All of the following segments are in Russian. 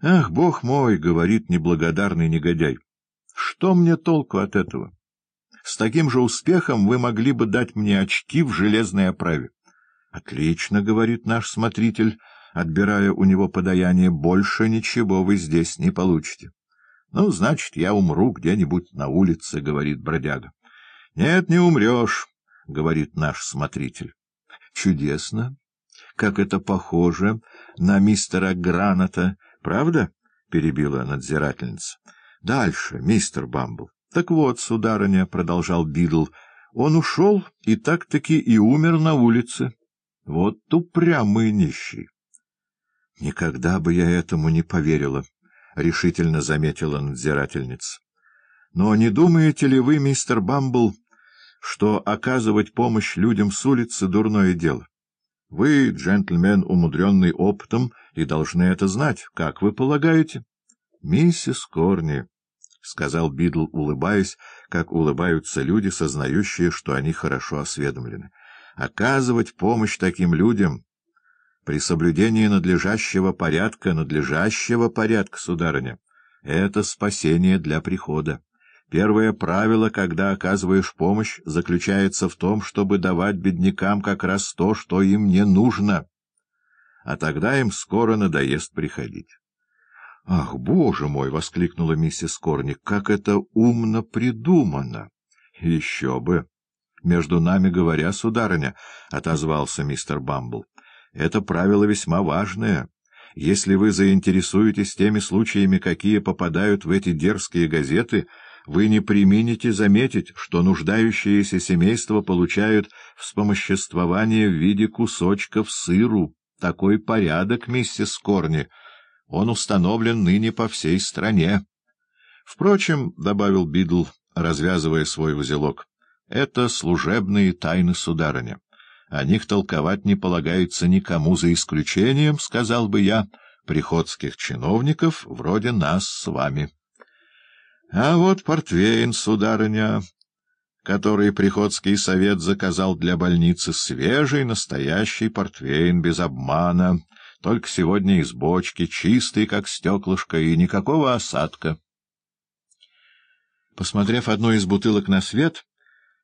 — Ах, бог мой, — говорит неблагодарный негодяй, — что мне толку от этого? С таким же успехом вы могли бы дать мне очки в железной оправе. — Отлично, — говорит наш смотритель, отбирая у него подаяние, — больше ничего вы здесь не получите. — Ну, значит, я умру где-нибудь на улице, — говорит бродяга. — Нет, не умрешь, — говорит наш смотритель. — Чудесно! Как это похоже на мистера Граннета! — Правда? — перебила надзирательница. — Дальше, мистер Бамбл. — Так вот, сударыня, — продолжал Бидл, — он ушел и так-таки и умер на улице. Вот упрямый нищий. — Никогда бы я этому не поверила, — решительно заметила надзирательница. — Но не думаете ли вы, мистер Бамбл, что оказывать помощь людям с улицы — дурное дело? Вы, джентльмен, умудренный опытом, и должны это знать. Как вы полагаете? — Миссис Корни, — сказал Бидл, улыбаясь, как улыбаются люди, сознающие, что они хорошо осведомлены. — Оказывать помощь таким людям при соблюдении надлежащего порядка, надлежащего порядка, сударыня, — это спасение для прихода. Первое правило, когда оказываешь помощь, заключается в том, чтобы давать беднякам как раз то, что им не нужно, а тогда им скоро надоест приходить. — Ах, боже мой! — воскликнула миссис Корник. — Как это умно придумано! — Еще бы! — Между нами говоря, сударыня, — отозвался мистер Бамбл, — это правило весьма важное. Если вы заинтересуетесь теми случаями, какие попадают в эти дерзкие газеты, вы не примените заметить, что нуждающиеся семейства получают вспомоществование в виде кусочков сыру. Такой порядок, миссис Корни, он установлен ныне по всей стране. Впрочем, — добавил Бидл, развязывая свой узелок, — это служебные тайны сударыня. О них толковать не полагается никому, за исключением, сказал бы я, приходских чиновников вроде нас с вами. А вот портвейн, сударыня, который Приходский совет заказал для больницы, свежий, настоящий портвейн, без обмана, только сегодня из бочки, чистый, как стеклышко, и никакого осадка. Посмотрев одну из бутылок на свет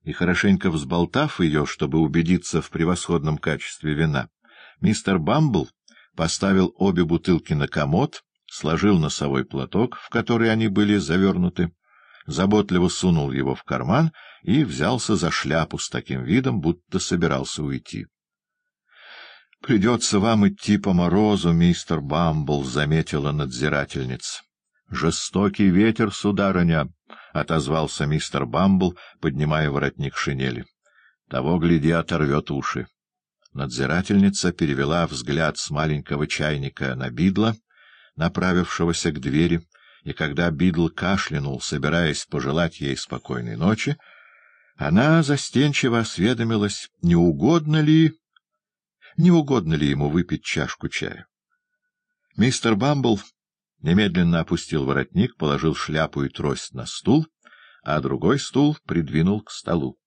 и хорошенько взболтав ее, чтобы убедиться в превосходном качестве вина, мистер Бамбл поставил обе бутылки на комод сложил носовой платок, в который они были завернуты, заботливо сунул его в карман и взялся за шляпу с таким видом, будто собирался уйти. — Придется вам идти по морозу, мистер Бамбл, — заметила надзирательница. — Жестокий ветер, сударыня, — отозвался мистер Бамбл, поднимая воротник шинели. — Того, гляди, оторвет уши. Надзирательница перевела взгляд с маленького чайника на бидла, направившегося к двери, и когда Бидл кашлянул, собираясь пожелать ей спокойной ночи, она застенчиво осведомилась, не угодно ли... не угодно ли ему выпить чашку чая. Мистер Бамбл немедленно опустил воротник, положил шляпу и трость на стул, а другой стул придвинул к столу.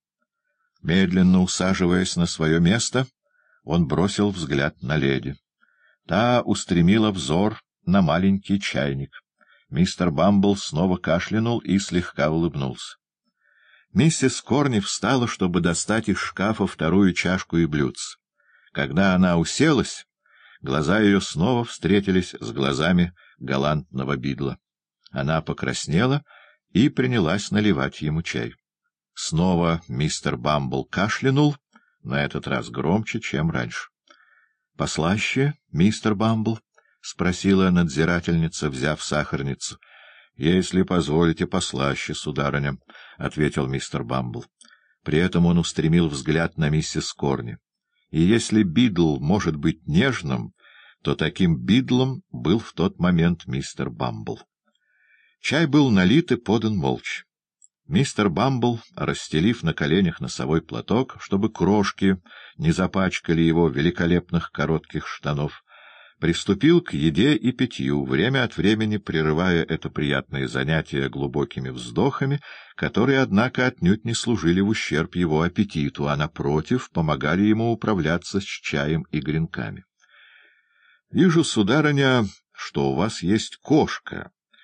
Медленно усаживаясь на свое место, он бросил взгляд на леди. Та устремила взор на маленький чайник. Мистер Бамбл снова кашлянул и слегка улыбнулся. Миссис Корни встала, чтобы достать из шкафа вторую чашку и блюдце. Когда она уселась, глаза ее снова встретились с глазами галантного бидла. Она покраснела и принялась наливать ему чай. Снова мистер Бамбл кашлянул, на этот раз громче, чем раньше. — Послаще, мистер Бамбл? — спросила надзирательница, взяв сахарницу. — Если позволите, послаще, сударыня, — ответил мистер Бамбл. При этом он устремил взгляд на миссис Корни. И если Бидл может быть нежным, то таким Бидлом был в тот момент мистер Бамбл. Чай был налит и подан молча. Мистер Бамбл, расстелив на коленях носовой платок, чтобы крошки не запачкали его великолепных коротких штанов, приступил к еде и питью, время от времени прерывая это приятное занятие глубокими вздохами, которые, однако, отнюдь не служили в ущерб его аппетиту, а, напротив, помогали ему управляться с чаем и гренками. — Вижу, сударыня, что у вас есть кошка.